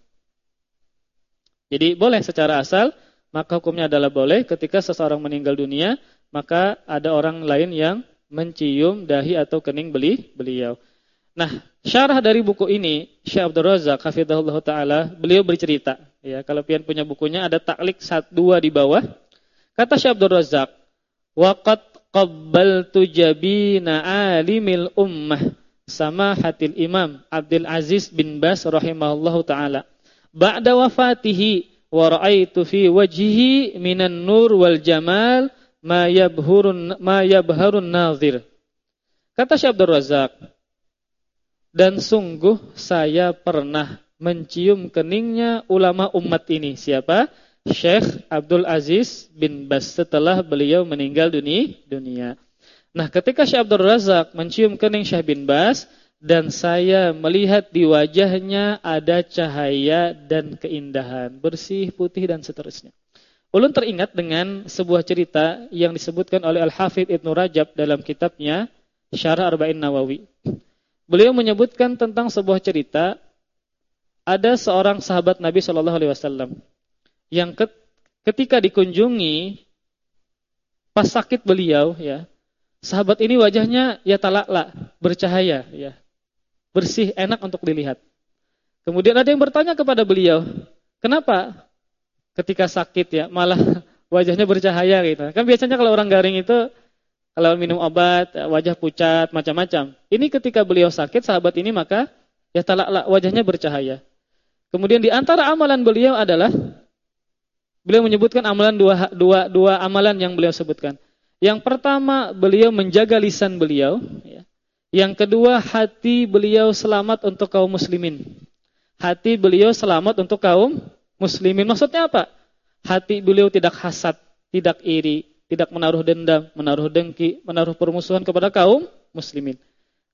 Jadi boleh secara asal, maka hukumnya adalah boleh ketika seseorang meninggal dunia, maka ada orang lain yang mencium dahi atau kening beli beliau. Nah, syarah dari buku ini Syekh Abdul Razak hafizahullah taala, beliau bercerita, ya, kalau pian punya bukunya ada taklik 1 2 di bawah. Kata Syekh Abdul Razak, waqat qabbaltu jabina alimil ummah. Sama hatil imam Abdul Aziz bin Bas rahimahullahu taala. Ba'da wafatihi wa ra'aitu fi wajhihi minan nur wal jamal ma yabhurun ma yabharun nazir. Kata Syekh Abdul Razak dan sungguh saya pernah mencium keningnya ulama umat ini. Siapa Syekh Abdul Aziz bin Bas setelah beliau meninggal dunia. Nah, ketika Syekh Abdul Razak mencium kening Syekh bin Bas dan saya melihat di wajahnya ada cahaya dan keindahan, bersih, putih dan seterusnya. Ulun teringat dengan sebuah cerita yang disebutkan oleh Al-Hafidh Ibnu Rajab dalam kitabnya Syarah Arba'in Nawawi. Beliau menyebutkan tentang sebuah cerita ada seorang sahabat Nabi Shallallahu alaihi wasallam yang ketika dikunjungi pas sakit beliau ya sahabat ini wajahnya ya talakla bercahaya ya. Bersih enak untuk dilihat. Kemudian ada yang bertanya kepada beliau kenapa? Ketika sakit ya malah wajahnya bercahaya gitu. Kan biasanya kalau orang garing itu kalau minum obat wajah pucat macam-macam. Ini ketika beliau sakit sahabat ini maka ya talakla wajahnya bercahaya. Kemudian di antara amalan beliau adalah Beliau menyebutkan amalan dua, dua, dua amalan yang beliau sebutkan. Yang pertama, beliau menjaga lisan beliau. Ya. Yang kedua, hati beliau selamat untuk kaum muslimin. hati beliau selamat untuk kaum muslimin. Maksudnya apa? Hati beliau tidak hasad, tidak iri, tidak menaruh dendam, menaruh dengki, menaruh permusuhan kepada kaum muslimin.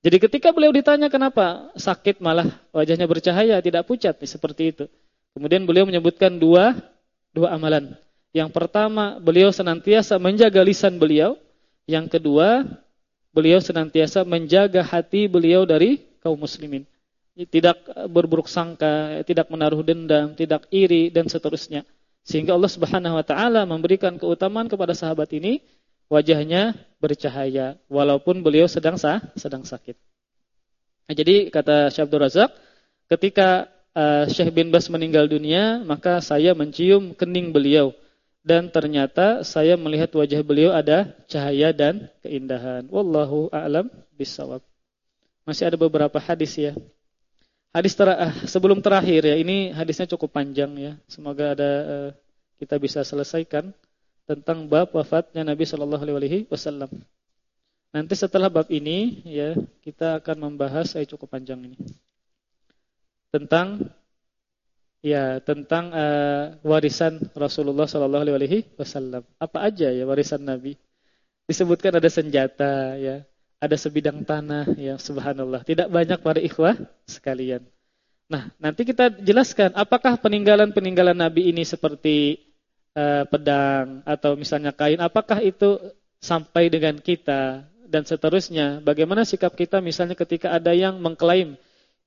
Jadi ketika beliau ditanya kenapa sakit malah wajahnya bercahaya, tidak pucat, seperti itu. Kemudian beliau menyebutkan dua dua amalan. Yang pertama, beliau senantiasa menjaga lisan beliau. Yang kedua, beliau senantiasa menjaga hati beliau dari kaum muslimin. Tidak berburuk sangka, tidak menaruh dendam, tidak iri dan seterusnya. Sehingga Allah Subhanahu wa taala memberikan keutamaan kepada sahabat ini wajahnya bercahaya walaupun beliau sedang sah, sedang sakit. Nah, jadi kata Syekh Abdul Razak, ketika uh, Syekh bin Bas meninggal dunia, maka saya mencium kening beliau dan ternyata saya melihat wajah beliau ada cahaya dan keindahan. Wallahu a'lam bissawab. Masih ada beberapa hadis ya. Hadis ter uh, sebelum terakhir ya, ini hadisnya cukup panjang ya. Semoga ada uh, kita bisa selesaikan tentang bab wafatnya Nabi Shallallahu alaihi wasallam. Nanti setelah bab ini ya, kita akan membahas saya cukup panjang ini. Tentang ya, tentang uh, warisan Rasulullah Shallallahu alaihi wasallam. Apa aja ya warisan Nabi? Disebutkan ada senjata ya, ada sebidang tanah ya, subhanallah. Tidak banyak para ikhwah sekalian. Nah, nanti kita jelaskan apakah peninggalan-peninggalan Nabi ini seperti uh, pedang atau misalnya kain, apakah itu sampai dengan kita dan seterusnya. Bagaimana sikap kita misalnya ketika ada yang mengklaim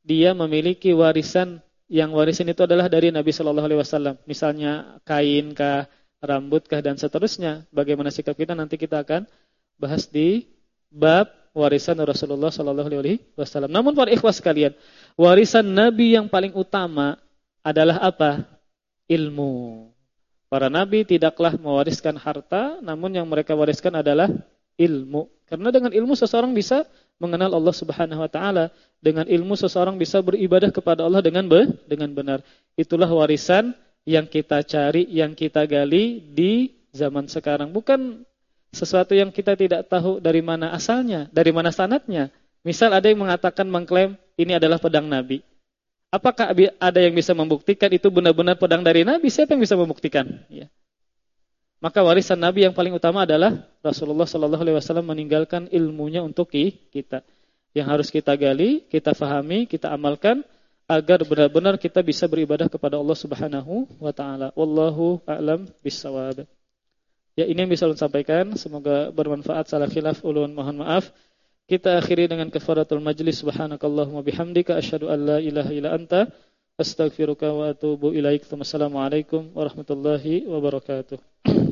dia memiliki warisan yang warisan itu adalah dari Nabi Shallallahu Alaihi Wasallam, misalnya kain kah, rambut kah dan seterusnya. Bagaimana sikap kita nanti kita akan bahas di bab warisan Rasulullah Shallallahu Alaihi Wasallam. Namun para ikhwas sekalian, warisan Nabi yang paling utama adalah apa? Ilmu. Para nabi tidaklah mewariskan harta, namun yang mereka wariskan adalah ilmu. Karena dengan ilmu seseorang bisa mengenal Allah Subhanahu wa taala. Dengan ilmu seseorang bisa beribadah kepada Allah dengan be dengan benar. Itulah warisan yang kita cari, yang kita gali di zaman sekarang. Bukan sesuatu yang kita tidak tahu dari mana asalnya, dari mana sanatnya. Misal ada yang mengatakan mengklaim ini adalah pedang Nabi. Apakah ada yang bisa membuktikan itu benar-benar pedang dari Nabi? Siapa yang bisa membuktikan? Ya. Maka warisan Nabi yang paling utama adalah Rasulullah Shallallahu Alaihi Wasallam meninggalkan ilmunya untuk kita. Yang harus kita gali, kita fahami, kita amalkan agar benar-benar kita bisa beribadah kepada Allah Subhanahu wa taala. Wallahu a'lam bissawab. Ya ini yang bisa saya sampaikan, semoga bermanfaat. Salah khilaf ulun mohon maaf. Kita akhiri dengan kafaratul majlis subhanakallahumma bihamdika asyhadu an la ilaha illa anta astaghfiruka wa atubu ilaik. Wassalamualaikum warahmatullahi wabarakatuh.